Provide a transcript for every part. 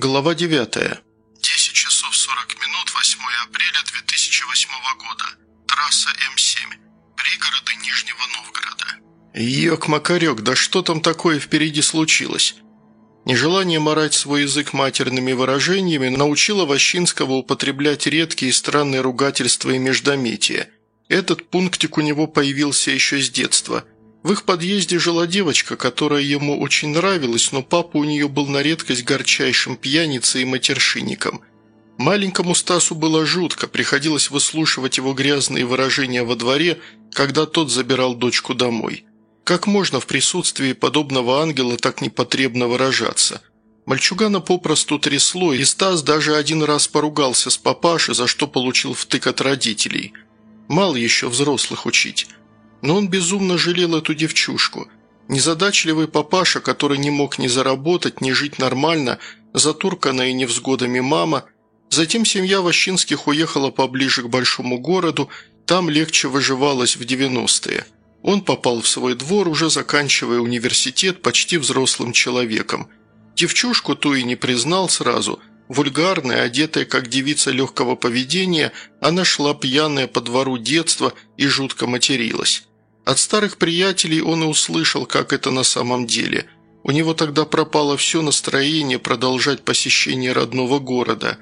Глава 9. 10 часов 40 минут, 8 апреля 2008 года. Трасса М7. Пригороды Нижнего Новгорода. Ёк-макарёк, да что там такое впереди случилось? Нежелание морать свой язык матерными выражениями научило Ващинского употреблять редкие и странные ругательства и междометия. Этот пунктик у него появился еще с детства – в их подъезде жила девочка, которая ему очень нравилась, но папа у нее был на редкость горчайшим пьяницей и матершинником. Маленькому Стасу было жутко, приходилось выслушивать его грязные выражения во дворе, когда тот забирал дочку домой. Как можно в присутствии подобного ангела так непотребно выражаться? Мальчугана попросту трясло, и Стас даже один раз поругался с папашей, за что получил втык от родителей. Мало еще взрослых учить. Но он безумно жалел эту девчушку. Незадачливый папаша, который не мог ни заработать, ни жить нормально, затурканная невзгодами мама. Затем семья Ващинских уехала поближе к большому городу, там легче выживалось в 90-е. Он попал в свой двор, уже заканчивая университет, почти взрослым человеком. Девчушку ту и не признал сразу. Вульгарная, одетая как девица легкого поведения, она шла пьяная по двору детства и жутко материлась. От старых приятелей он и услышал, как это на самом деле. У него тогда пропало все настроение продолжать посещение родного города.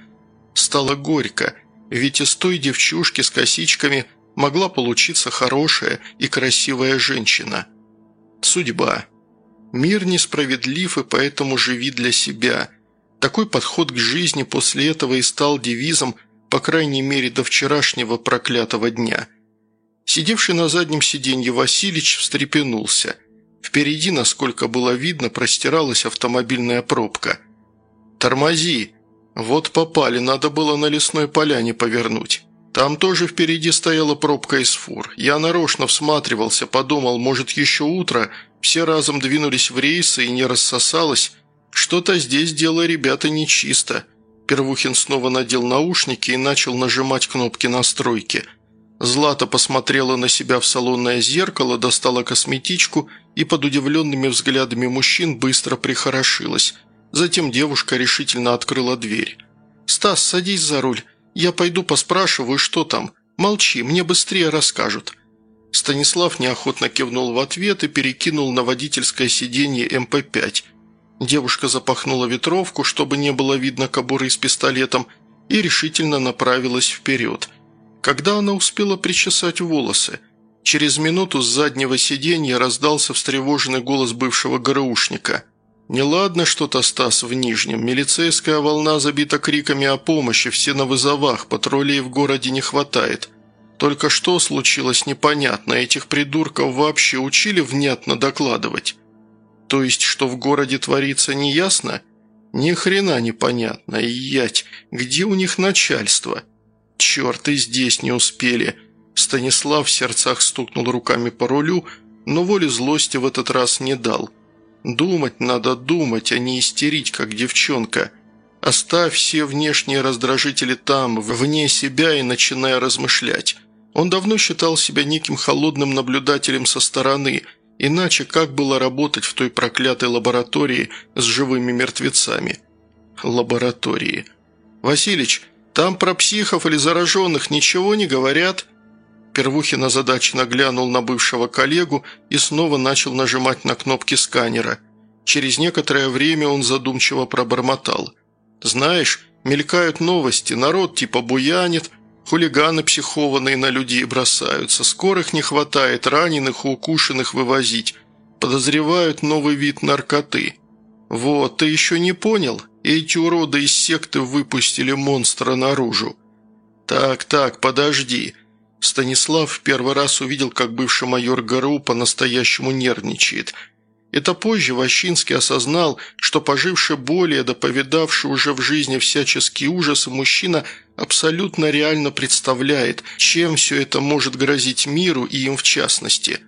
Стало горько, ведь из той девчушки с косичками могла получиться хорошая и красивая женщина. Судьба. Мир несправедлив и поэтому живи для себя. Такой подход к жизни после этого и стал девизом, по крайней мере, до вчерашнего проклятого дня – Сидевший на заднем сиденье Василич встрепенулся. Впереди, насколько было видно, простиралась автомобильная пробка. «Тормози!» «Вот попали, надо было на лесной поляне повернуть. Там тоже впереди стояла пробка из фур. Я нарочно всматривался, подумал, может, еще утро, все разом двинулись в рейсы и не рассосалось. Что-то здесь дело ребята нечисто». Первухин снова надел наушники и начал нажимать кнопки настройки – Злата посмотрела на себя в салонное зеркало, достала косметичку и под удивленными взглядами мужчин быстро прихорошилась. Затем девушка решительно открыла дверь. «Стас, садись за руль. Я пойду поспрашиваю, что там. Молчи, мне быстрее расскажут». Станислав неохотно кивнул в ответ и перекинул на водительское сиденье МП-5. Девушка запахнула ветровку, чтобы не было видно кобуры с пистолетом, и решительно направилась вперед – когда она успела причесать волосы? Через минуту с заднего сиденья раздался встревоженный голос бывшего ГРУшника. «Неладно что-то, Стас, в Нижнем. Милицейская волна забита криками о помощи, все на вызовах, патрулей в городе не хватает. Только что случилось непонятно, этих придурков вообще учили внятно докладывать. То есть, что в городе творится, неясно? Ни хрена непонятно, ять, где у них начальство?» «Черт, и здесь не успели!» Станислав в сердцах стукнул руками по рулю, но воли злости в этот раз не дал. «Думать надо думать, а не истерить, как девчонка. Оставь все внешние раздражители там, вне себя и начинай размышлять. Он давно считал себя неким холодным наблюдателем со стороны, иначе как было работать в той проклятой лаборатории с живыми мертвецами?» «Лаборатории. Василич, там про психов или зараженных ничего не говорят?» Первухин озадаченно глянул на бывшего коллегу и снова начал нажимать на кнопки сканера. Через некоторое время он задумчиво пробормотал. «Знаешь, мелькают новости, народ типа буянит, хулиганы психованные на людей бросаются, скорых не хватает, раненых и укушенных вывозить, подозревают новый вид наркоты». «Вот, ты еще не понял? Эти уроды из секты выпустили монстра наружу». «Так, так, подожди». Станислав в первый раз увидел, как бывший майор ГРУ по-настоящему нервничает. Это позже Ващинский осознал, что поживший более да повидавший уже в жизни всяческие ужасы мужчина абсолютно реально представляет, чем все это может грозить миру и им в частности.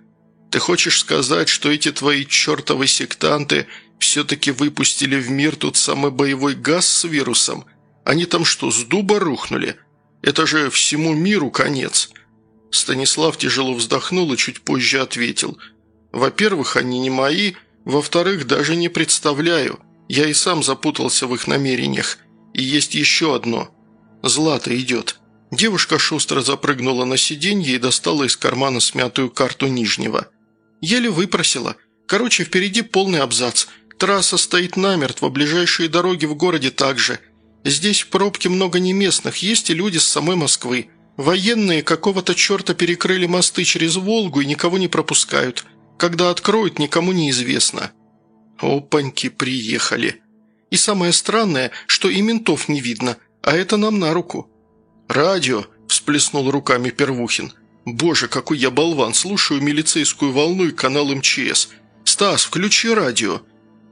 «Ты хочешь сказать, что эти твои чертовы сектанты – все-таки выпустили в мир тот самый боевой газ с вирусом? Они там что, с дуба рухнули? Это же всему миру конец». Станислав тяжело вздохнул и чуть позже ответил. «Во-первых, они не мои, во-вторых, даже не представляю. Я и сам запутался в их намерениях. И есть еще одно. Злата идет». Девушка шустро запрыгнула на сиденье и достала из кармана смятую карту Нижнего. Еле выпросила. Короче, впереди полный абзац. Трасса стоит намертво, ближайшие дороги в городе также. Здесь в пробке много неместных, есть и люди с самой Москвы. Военные какого-то черта перекрыли мосты через Волгу и никого не пропускают. Когда откроют, никому не известно. Опаньки, приехали. И самое странное, что и ментов не видно, а это нам на руку. «Радио!» – всплеснул руками Первухин. «Боже, какой я болван! Слушаю милицейскую волну и канал МЧС. Стас, включи радио!»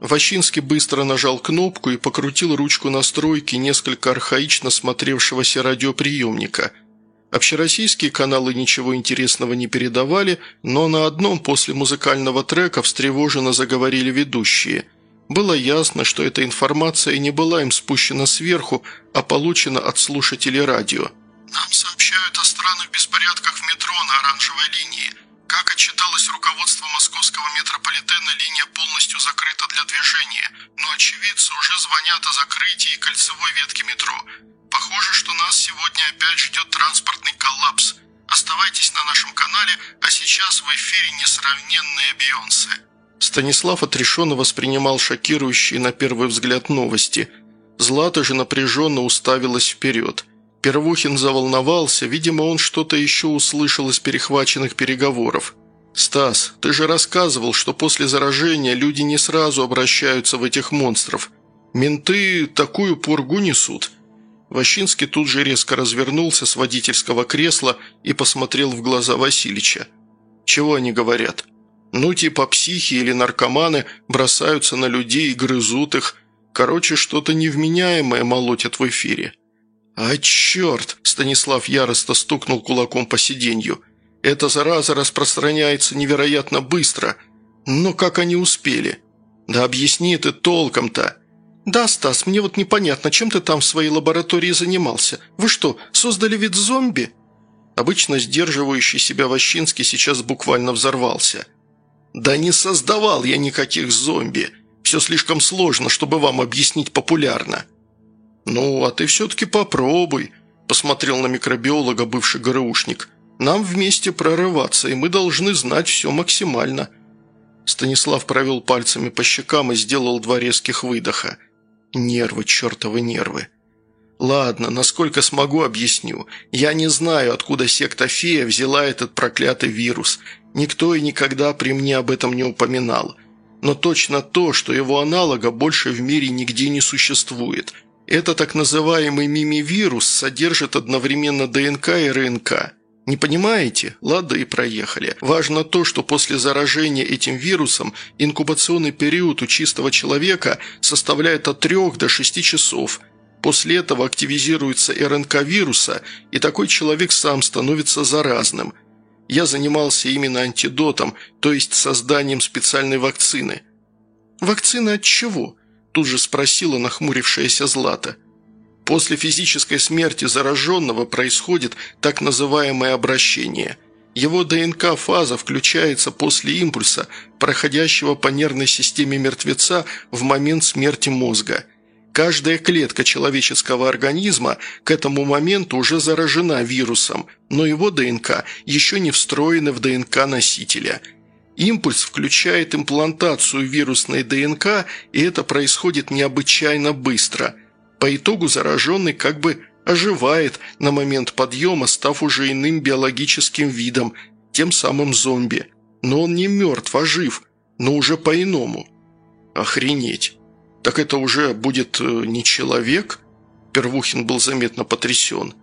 Ващинский быстро нажал кнопку и покрутил ручку настройки несколько архаично смотревшегося радиоприемника – Общероссийские каналы ничего интересного не передавали, но на одном после музыкального трека встревоженно заговорили ведущие. Было ясно, что эта информация не была им спущена сверху, а получена от слушателей радио. «Нам сообщают о странных беспорядках в метро на оранжевой линии. Как отчиталось руководство московского метрополитена, линия полностью закрыта для движения, но очевидцы уже звонят о закрытии кольцевой ветки метро. Похоже, что нас сегодня опять ждет транспортный коллапс. Оставайтесь на нашем канале, а сейчас в эфире несравненные Бейонсе». Станислав отрешенно воспринимал шокирующие на первый взгляд новости. Злата же напряженно уставилась вперед. Первухин заволновался, видимо, он что-то еще услышал из перехваченных переговоров. «Стас, ты же рассказывал, что после заражения люди не сразу обращаются в этих монстров. Менты такую пургу несут». Ващинский тут же резко развернулся с водительского кресла и посмотрел в глаза Васильича. «Чего они говорят? Ну, типа психи или наркоманы бросаются на людей и грызут их. Короче, что-то невменяемое молотят в эфире». «А черт!» – Станислав яростно стукнул кулаком по сиденью. «Эта зараза распространяется невероятно быстро. Но как они успели? Да объясни ты толком-то!» «Да, Стас, мне вот непонятно, чем ты там в своей лаборатории занимался? Вы что, создали вид зомби?» Обычно сдерживающий себя Ващинский сейчас буквально взорвался. «Да не создавал я никаких зомби. Все слишком сложно, чтобы вам объяснить популярно». «Ну, а ты все-таки попробуй», – посмотрел на микробиолога бывший ГРУшник. «Нам вместе прорываться, и мы должны знать все максимально». Станислав провел пальцами по щекам и сделал два резких выдоха – Нервы, чертовы нервы. Ладно, насколько смогу, объясню. Я не знаю, откуда секта Фея взяла этот проклятый вирус. Никто и никогда при мне об этом не упоминал. Но точно то, что его аналога больше в мире нигде не существует. Это так называемый мимивирус содержит одновременно ДНК и РНК. Не понимаете? Ладно и проехали. Важно то, что после заражения этим вирусом инкубационный период у чистого человека составляет от 3 до 6 часов. После этого активизируется РНК вируса, и такой человек сам становится заразным. Я занимался именно антидотом, то есть созданием специальной вакцины. «Вакцина от чего?» – тут же спросила нахмурившаяся Злата – После физической смерти зараженного происходит так называемое обращение. Его ДНК-фаза включается после импульса, проходящего по нервной системе мертвеца в момент смерти мозга. Каждая клетка человеческого организма к этому моменту уже заражена вирусом, но его ДНК еще не встроены в ДНК носителя – Импульс включает имплантацию вирусной ДНК, и это происходит необычайно быстро – по итогу зараженный как бы оживает на момент подъема, став уже иным биологическим видом, тем самым зомби. Но он не мертв, а жив, но уже по-иному. Охренеть. Так это уже будет э, не человек? Первухин был заметно потрясен.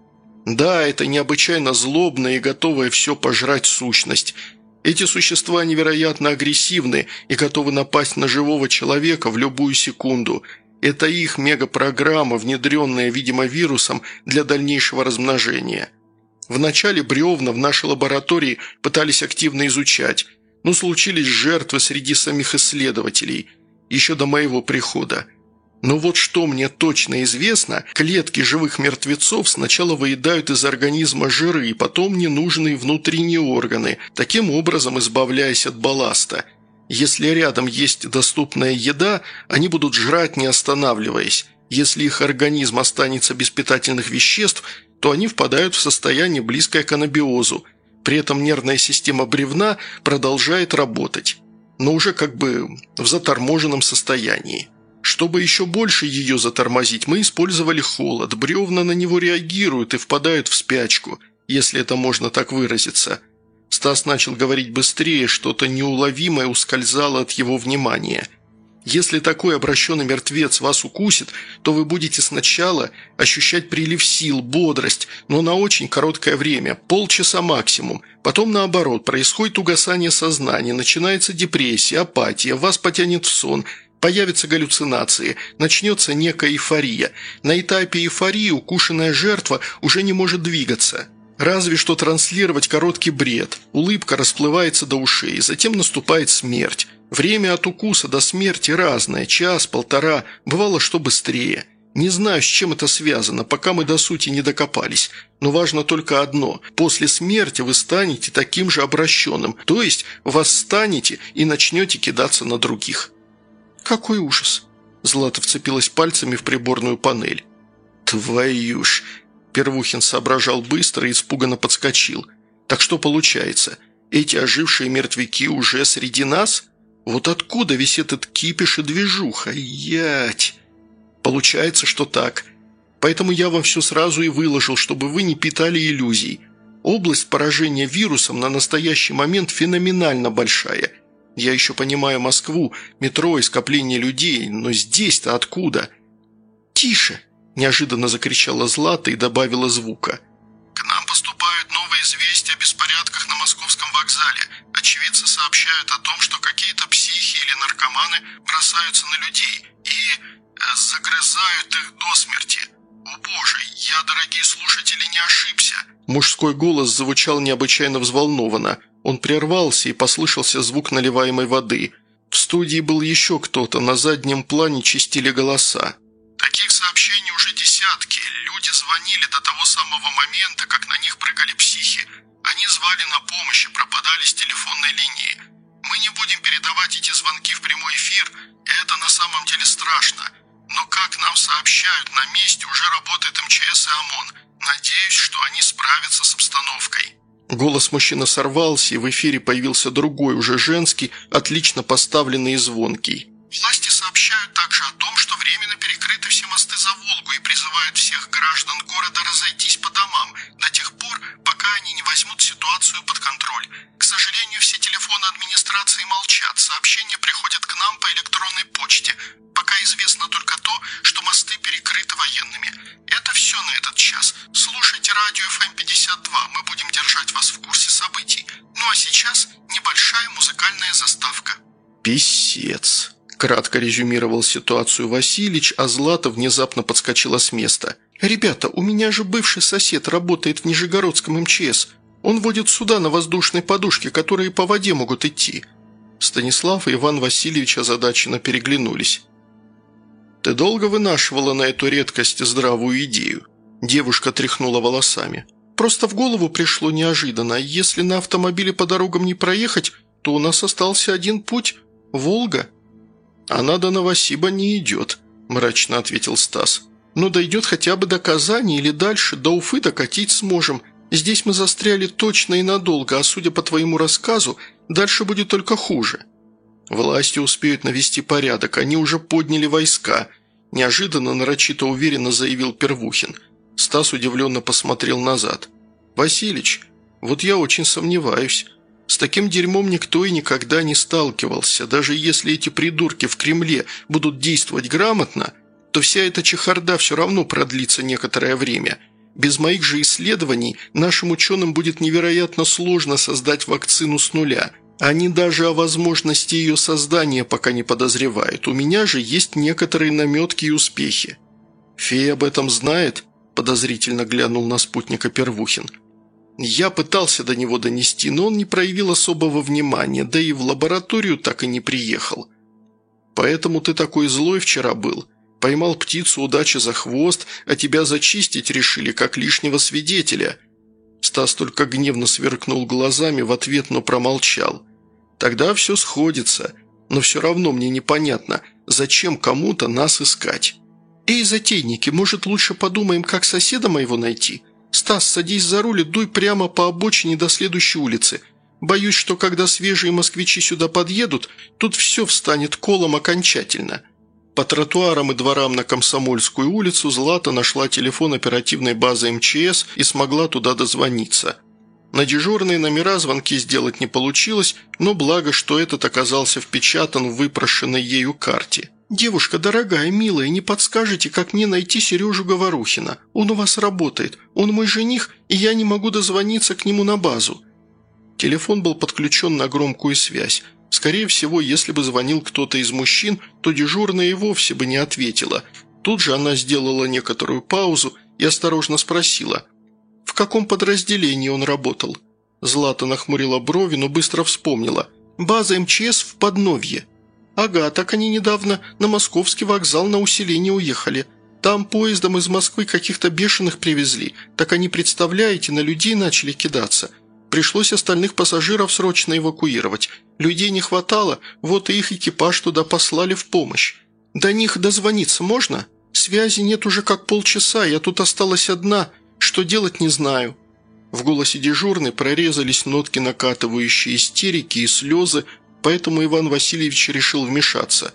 Да, это необычайно злобная и готовая все пожрать сущность. Эти существа невероятно агрессивны и готовы напасть на живого человека в любую секунду – это их мегапрограмма, внедренная, видимо, вирусом для дальнейшего размножения. Вначале бревна в нашей лаборатории пытались активно изучать, но случились жертвы среди самих исследователей, еще до моего прихода. Но вот что мне точно известно, клетки живых мертвецов сначала выедают из организма жиры, и потом ненужные внутренние органы, таким образом избавляясь от балласта – Если рядом есть доступная еда, они будут жрать, не останавливаясь. Если их организм останется без питательных веществ, то они впадают в состояние, близкое к анабиозу. При этом нервная система бревна продолжает работать, но уже как бы в заторможенном состоянии. Чтобы еще больше ее затормозить, мы использовали холод. Бревна на него реагируют и впадают в спячку, если это можно так выразиться – Стас начал говорить быстрее, что-то неуловимое ускользало от его внимания. «Если такой обращенный мертвец вас укусит, то вы будете сначала ощущать прилив сил, бодрость, но на очень короткое время, полчаса максимум. Потом, наоборот, происходит угасание сознания, начинается депрессия, апатия, вас потянет в сон, появятся галлюцинации, начнется некая эйфория. На этапе эйфории укушенная жертва уже не может двигаться». Разве что транслировать короткий бред. Улыбка расплывается до ушей, затем наступает смерть. Время от укуса до смерти разное, час, полтора, бывало что быстрее. Не знаю, с чем это связано, пока мы до сути не докопались. Но важно только одно – после смерти вы станете таким же обращенным, то есть восстанете и начнете кидаться на других. «Какой ужас!» – Злата вцепилась пальцами в приборную панель. «Твою ж!» Первухин соображал быстро и испуганно подскочил. «Так что получается? Эти ожившие мертвяки уже среди нас? Вот откуда весь этот кипиш и движуха? Ять!» «Получается, что так. Поэтому я вам все сразу и выложил, чтобы вы не питали иллюзий. Область поражения вирусом на настоящий момент феноменально большая. Я еще понимаю Москву, метро и скопление людей, но здесь-то откуда?» «Тише!» Неожиданно закричала Злата и добавила звука. «К нам поступают новые известия о беспорядках на московском вокзале. Очевидцы сообщают о том, что какие-то психи или наркоманы бросаются на людей и э, загрызают их до смерти. О боже, я, дорогие слушатели, не ошибся!» Мужской голос звучал необычайно взволнованно. Он прервался и послышался звук наливаемой воды. В студии был еще кто-то, на заднем плане чистили голоса. Таких сообщений уже десятки. Люди звонили до того самого момента, как на них прыгали психи. Они звали на помощь и пропадали с телефонной линии. Мы не будем передавать эти звонки в прямой эфир, это на самом деле страшно. Но, как нам сообщают, на месте уже работает МЧС и ОМОН. Надеюсь, что они справятся с обстановкой». Голос мужчины сорвался, и в эфире появился другой, уже женский, отлично поставленный и звонкий. Власти сообщают также о том, что временно перекрыты все мосты за Волгу и призывают всех граждан города разойтись по домам до тех пор, пока они не возьмут ситуацию под контроль. К сожалению, все телефоны администрации молчат, сообщения приходят к нам по электронной почте. Пока известно только то, что мосты перекрыты военными. Это все на этот час. Слушайте радио FM52, мы будем держать вас в курсе событий. Ну а сейчас небольшая музыкальная заставка. Писец. Кратко резюмировал ситуацию Васильич, а Злата внезапно подскочила с места. «Ребята, у меня же бывший сосед работает в Нижегородском МЧС. Он водит суда на воздушной подушке, которые по воде могут идти». Станислав и Иван Васильевич озадаченно переглянулись. «Ты долго вынашивала на эту редкость здравую идею?» Девушка тряхнула волосами. «Просто в голову пришло неожиданно. Если на автомобиле по дорогам не проехать, то у нас остался один путь – Волга». «Она до Новосиба не идет», – мрачно ответил Стас. «Но дойдет хотя бы до Казани или дальше, до Уфы докатить сможем. Здесь мы застряли точно и надолго, а судя по твоему рассказу, дальше будет только хуже». «Власти успеют навести порядок, они уже подняли войска», – неожиданно нарочито уверенно заявил Первухин. Стас удивленно посмотрел назад. «Василич, вот я очень сомневаюсь. С таким дерьмом никто и никогда не сталкивался. Даже если эти придурки в Кремле будут действовать грамотно, то вся эта чехарда все равно продлится некоторое время. Без моих же исследований нашим ученым будет невероятно сложно создать вакцину с нуля. Они даже о возможности ее создания пока не подозревают. У меня же есть некоторые наметки и успехи. «Фея об этом знает?» – подозрительно глянул на спутника Первухин – я пытался до него донести, но он не проявил особого внимания, да и в лабораторию так и не приехал. Поэтому ты такой злой вчера был. Поймал птицу удачи за хвост, а тебя зачистить решили, как лишнего свидетеля». Стас только гневно сверкнул глазами в ответ, но промолчал. Тогда все сходится. Но все равно мне непонятно, зачем кому-то нас искать. «Эй, затейники, может, лучше подумаем, как соседа моего найти? Стас, садись за руль и дуй прямо по обочине до следующей улицы. Боюсь, что когда свежие москвичи сюда подъедут, тут все встанет колом окончательно». По тротуарам и дворам на Комсомольскую улицу Злата нашла телефон оперативной базы МЧС и смогла туда дозвониться. На дежурные номера звонки сделать не получилось, но благо, что этот оказался впечатан в выпрошенной ею карте. «Девушка дорогая, милая, не подскажете, как мне найти Сережу Говорухина? Он у вас работает, он мой жених, и я не могу дозвониться к нему на базу». Телефон был подключен на громкую связь. Скорее всего, если бы звонил кто-то из мужчин, то дежурная и вовсе бы не ответила. Тут же она сделала некоторую паузу и осторожно спросила, в каком подразделении он работал. Злата нахмурила брови, но быстро вспомнила. «База МЧС в Подновье». «Ага, так они недавно на московский вокзал на усиление уехали. Там поездом из Москвы каких-то бешеных привезли. Так они, представляете, на людей начали кидаться. Пришлось остальных пассажиров срочно эвакуировать. Людей не хватало, вот и их экипаж туда послали в помощь. До них дозвониться можно? Связи нет уже как полчаса, я тут осталась одна, что делать не знаю». В голосе дежурной прорезались нотки накатывающей истерики и слезы, поэтому Иван Васильевич решил вмешаться.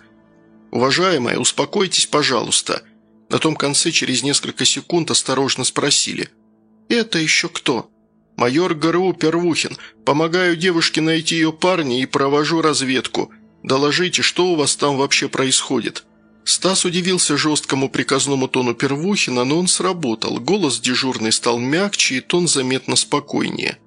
«Уважаемая, успокойтесь, пожалуйста». На том конце через несколько секунд осторожно спросили. «Это еще кто?» «Майор ГРУ Первухин. Помогаю девушке найти ее парня и провожу разведку. Доложите, что у вас там вообще происходит?» Стас удивился жесткому приказному тону Первухина, но он сработал. Голос дежурный стал мягче, и тон заметно спокойнее.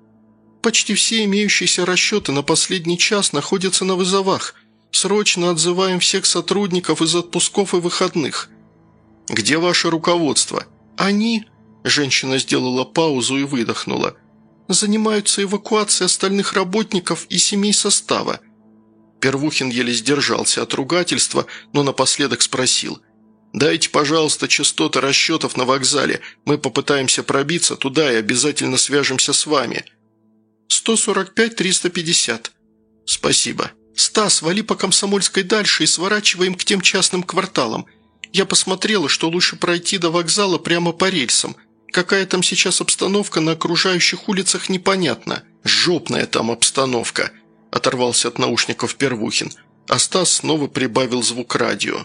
«Почти все имеющиеся расчеты на последний час находятся на вызовах. Срочно отзываем всех сотрудников из отпусков и выходных». «Где ваше руководство?» «Они...» – женщина сделала паузу и выдохнула – занимаются эвакуацией остальных работников и семей состава». Первухин еле сдержался от ругательства, но напоследок спросил. «Дайте, пожалуйста, частоты расчетов на вокзале. Мы попытаемся пробиться туда и обязательно свяжемся с вами». «145-350». «Спасибо». «Стас, вали по Комсомольской дальше и сворачиваем к тем частным кварталам. Я посмотрела, что лучше пройти до вокзала прямо по рельсам. Какая там сейчас обстановка на окружающих улицах, непонятно. Жопная там обстановка», – оторвался от наушников Первухин. А Стас снова прибавил звук радио.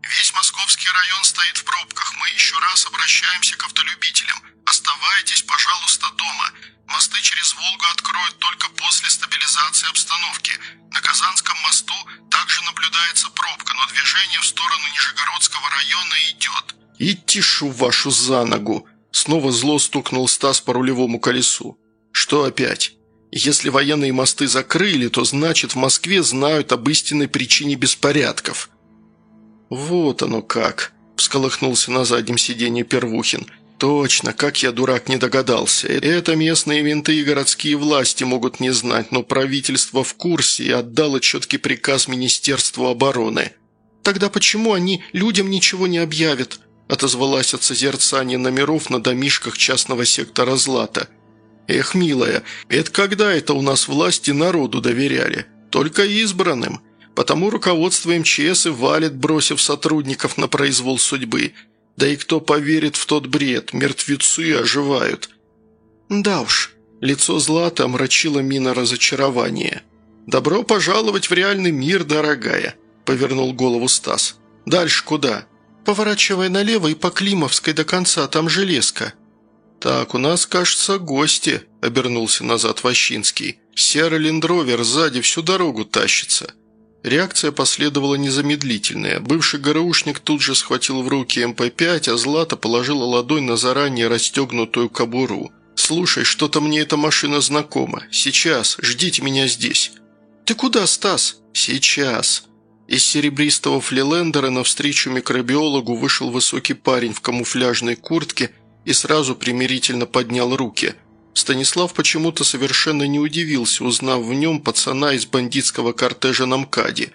«Весь московский район стоит в пробках. Мы еще раз обращаемся к автолюбителям. Оставайтесь, пожалуйста, дома. Мосты через Волгу откроют только после стабилизации обстановки. На Казанском мосту также наблюдается пробка, но движение в сторону Нижегородского района идет». «Идти шу вашу за ногу!» Снова зло стукнул Стас по рулевому колесу. «Что опять? Если военные мосты закрыли, то значит в Москве знают об истинной причине беспорядков». «Вот оно как!» – всколыхнулся на заднем сиденье Первухин. «Точно, как я, дурак, не догадался. Это местные менты и городские власти могут не знать, но правительство в курсе и отдало четкий приказ Министерству обороны». «Тогда почему они людям ничего не объявят?» Отозвалась от созерцания номеров на домишках частного сектора Злата. «Эх, милая, это когда это у нас власти народу доверяли? Только избранным. Потому руководство МЧС и валит, бросив сотрудников на произвол судьбы. Да и кто поверит в тот бред? Мертвецы оживают». «Да уж», – лицо Злата омрачило мина разочарования. «Добро пожаловать в реальный мир, дорогая», – повернул голову Стас. «Дальше куда?» Поворачивая налево и по Климовской до конца, там железка». «Так, у нас, кажется, гости», – обернулся назад Ващинский. «Серый лендровер сзади всю дорогу тащится». Реакция последовала незамедлительная. Бывший ГРУшник тут же схватил в руки МП-5, а Злата положила ладонь на заранее расстегнутую кобуру. «Слушай, что-то мне эта машина знакома. Сейчас. Ждите меня здесь». «Ты куда, Стас?» «Сейчас». Из серебристого флилендера навстречу микробиологу вышел высокий парень в камуфляжной куртке и сразу примирительно поднял руки. Станислав почему-то совершенно не удивился, узнав в нем пацана из бандитского кортежа на МКАДе.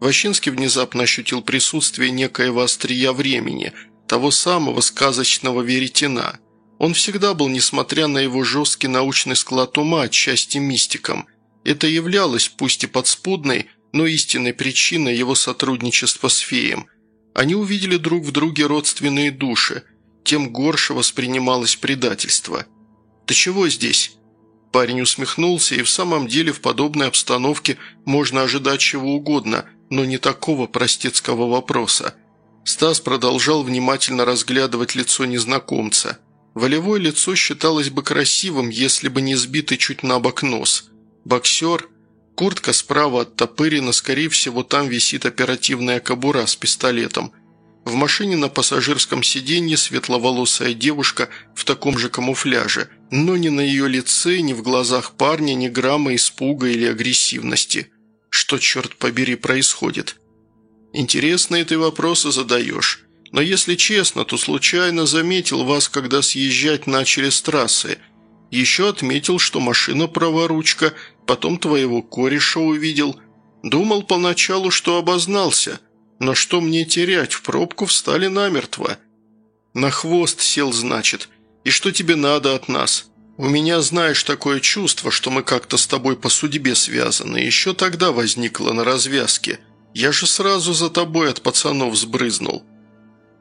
Ващинский внезапно ощутил присутствие некоего острия времени, того самого сказочного веретена. Он всегда был, несмотря на его жесткий научный склад ума, отчасти мистиком – Это являлось, пусть и подспудной, но истинной причиной его сотрудничества с феем. Они увидели друг в друге родственные души, тем горше воспринималось предательство. «Ты чего здесь?» Парень усмехнулся, и в самом деле в подобной обстановке можно ожидать чего угодно, но не такого простецкого вопроса. Стас продолжал внимательно разглядывать лицо незнакомца. Волевое лицо считалось бы красивым, если бы не сбитый чуть на бок нос. Боксер, куртка справа оттопырена, скорее всего, там висит оперативная кобура с пистолетом – в машине на пассажирском сиденье светловолосая девушка в таком же камуфляже, но ни на ее лице, ни в глазах парня ни грамма испуга или агрессивности. Что, черт побери, происходит? Интересные ты вопросы задаешь. Но если честно, то случайно заметил вас, когда съезжать начали с трассы. Еще отметил, что машина праворучка, потом твоего кореша увидел. Думал поначалу, что обознался – но что мне терять, в пробку встали намертво. На хвост сел, значит. И что тебе надо от нас? У меня, знаешь, такое чувство, что мы как-то с тобой по судьбе связаны. Еще тогда возникло на развязке. Я же сразу за тобой от пацанов сбрызнул.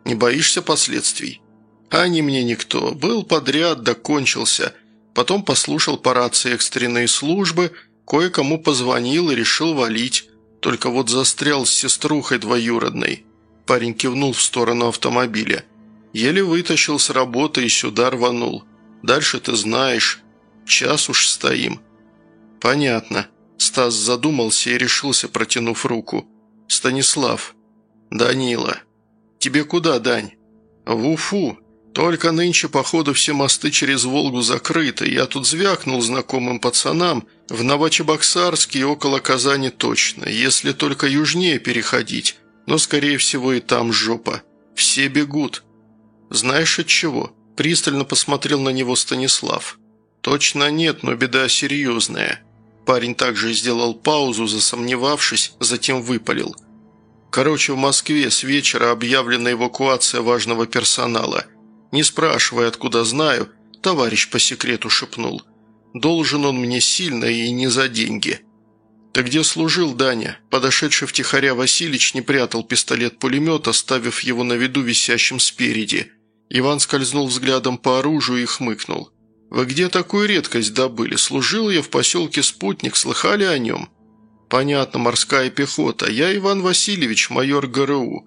Не боишься последствий? Они мне никто. Был подряд, докончился. Потом послушал по рации экстренные службы, кое-кому позвонил и решил валить. Только вот застрял с сеструхой двоюродной». Парень кивнул в сторону автомобиля. «Еле вытащил с работы и сюда рванул. Дальше ты знаешь. Час уж стоим». «Понятно». Стас задумался и решился, протянув руку. «Станислав». «Данила». «Тебе куда, Дань?» «В Уфу. Только нынче, походу, все мосты через Волгу закрыты. Я тут звякнул знакомым пацанам. В Новочебоксарске и около Казани точно, если только южнее переходить. Но, скорее всего, и там жопа. Все бегут. Знаешь от чего?» Пристально посмотрел на него Станислав. «Точно нет, но беда серьезная». Парень также сделал паузу, засомневавшись, затем выпалил. «Короче, в Москве с вечера объявлена эвакуация важного персонала. Не спрашивая, откуда знаю, товарищ по секрету шепнул. Должен он мне сильно и не за деньги. «Ты где служил, Даня?» Подошедший втихаря Василич не прятал пистолет-пулемет, оставив его на виду висящим спереди. Иван скользнул взглядом по оружию и хмыкнул. «Вы где такую редкость добыли? Служил я в поселке Спутник, слыхали о нем?» «Понятно, морская пехота. Я Иван Васильевич, майор ГРУ».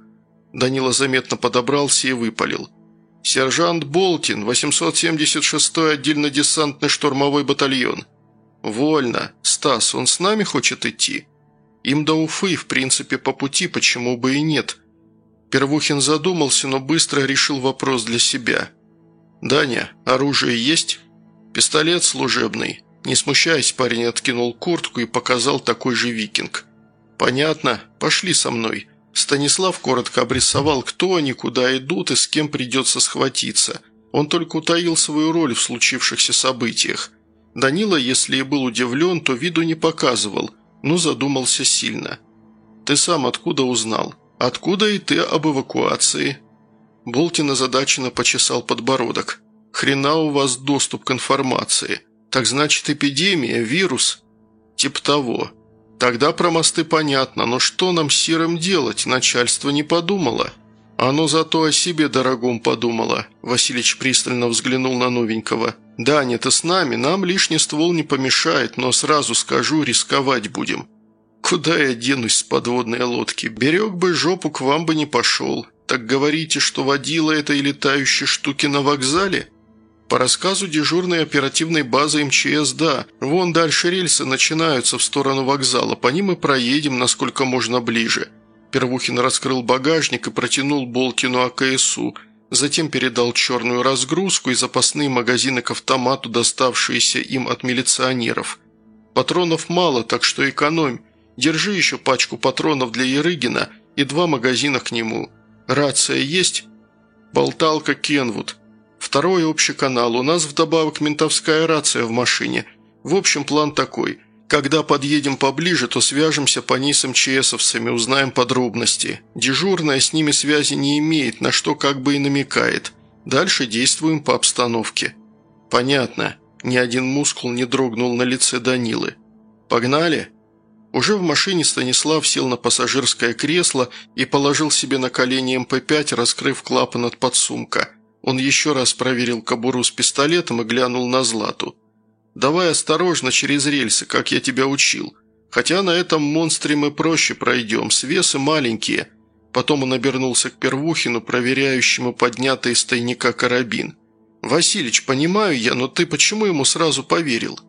Данила заметно подобрался и выпалил. «Сержант Болтин, 876-й отдельно-десантный штурмовой батальон». «Вольно. Стас, он с нами хочет идти?» «Им до Уфы, в принципе, по пути, почему бы и нет?» Первухин задумался, но быстро решил вопрос для себя. «Даня, оружие есть?» «Пистолет служебный». Не смущаясь, парень откинул куртку и показал такой же викинг. «Понятно. Пошли со мной». Станислав коротко обрисовал, кто они, куда идут и с кем придется схватиться. Он только утаил свою роль в случившихся событиях. Данила, если и был удивлен, то виду не показывал, но задумался сильно. «Ты сам откуда узнал? Откуда и ты об эвакуации?» Болтин озадаченно почесал подбородок. «Хрена у вас доступ к информации. Так значит, эпидемия, вирус?» «Тип того. Тогда про мосты понятно, но что нам с Сиром делать, начальство не подумало. Оно зато о себе дорогом подумало. Василич пристально взглянул на новенького. «Даня, ты с нами, нам лишний ствол не помешает, но сразу скажу, рисковать будем». «Куда я денусь с подводной лодки? Берег бы жопу, к вам бы не пошел. Так говорите, что водила этой летающей штуки на вокзале?» По рассказу дежурной оперативной базы МЧС, да. Вон дальше рельсы начинаются в сторону вокзала, по ним и проедем, насколько можно ближе. Первухин раскрыл багажник и протянул Болтину АКСУ, затем передал черную разгрузку и запасные магазины к автомату, доставшиеся им от милиционеров. Патронов мало, так что экономь. Держи еще пачку патронов для Ерыгина и два магазина к нему. Рация есть? Болталка Кенвуд. Второй общий канал. У нас вдобавок ментовская рация в машине. В общем, план такой. Когда подъедем поближе, то свяжемся по ней с МЧСовцами, узнаем подробности. Дежурная с ними связи не имеет, на что как бы и намекает. Дальше действуем по обстановке. Понятно. Ни один мускул не дрогнул на лице Данилы. Погнали?» Уже в машине Станислав сел на пассажирское кресло и положил себе на колени МП-5, раскрыв клапан от подсумка. Он еще раз проверил кобуру с пистолетом и глянул на Злату. «Давай осторожно через рельсы, как я тебя учил. Хотя на этом монстре мы проще пройдем, свесы маленькие». Потом он обернулся к Первухину, проверяющему поднятый из тайника карабин. «Василич, понимаю я, но ты почему ему сразу поверил?»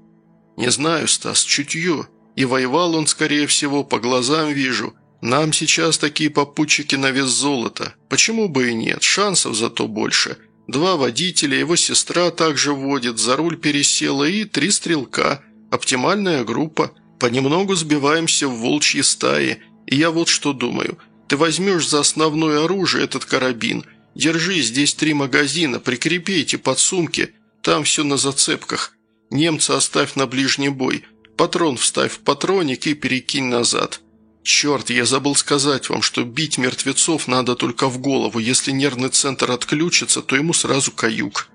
«Не знаю, Стас, чутье. И воевал он, скорее всего, по глазам вижу. Нам сейчас такие попутчики на вес золота. Почему бы и нет, шансов зато больше. Два водителя, его сестра также водит, за руль пересела и три стрелка. Оптимальная группа. Понемногу сбиваемся в волчьи стаи. И я вот что думаю. Ты возьмешь за основное оружие этот карабин. Держи, здесь три магазина, прикрепи эти подсумки. Там все на зацепках. Немца оставь на ближний бой. Патрон вставь в патроник и перекинь назад. Черт, я забыл сказать вам, что бить мертвецов надо только в голову. Если нервный центр отключится, то ему сразу каюк.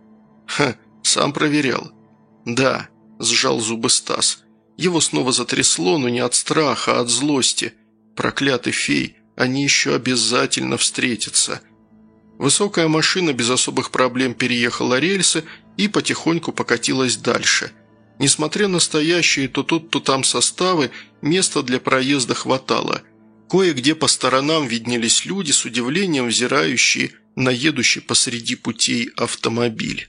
Ха, сам проверял. Да, сжал зубы Стас. Его снова затрясло, но не от страха, а от злости. Проклятый фей, они еще обязательно встретятся. Высокая машина без особых проблем переехала рельсы и потихоньку покатилась дальше – Несмотря на стоящие то тут, то там составы, места для проезда хватало. Кое-где по сторонам виднелись люди, с удивлением взирающие на едущий посреди путей автомобиль.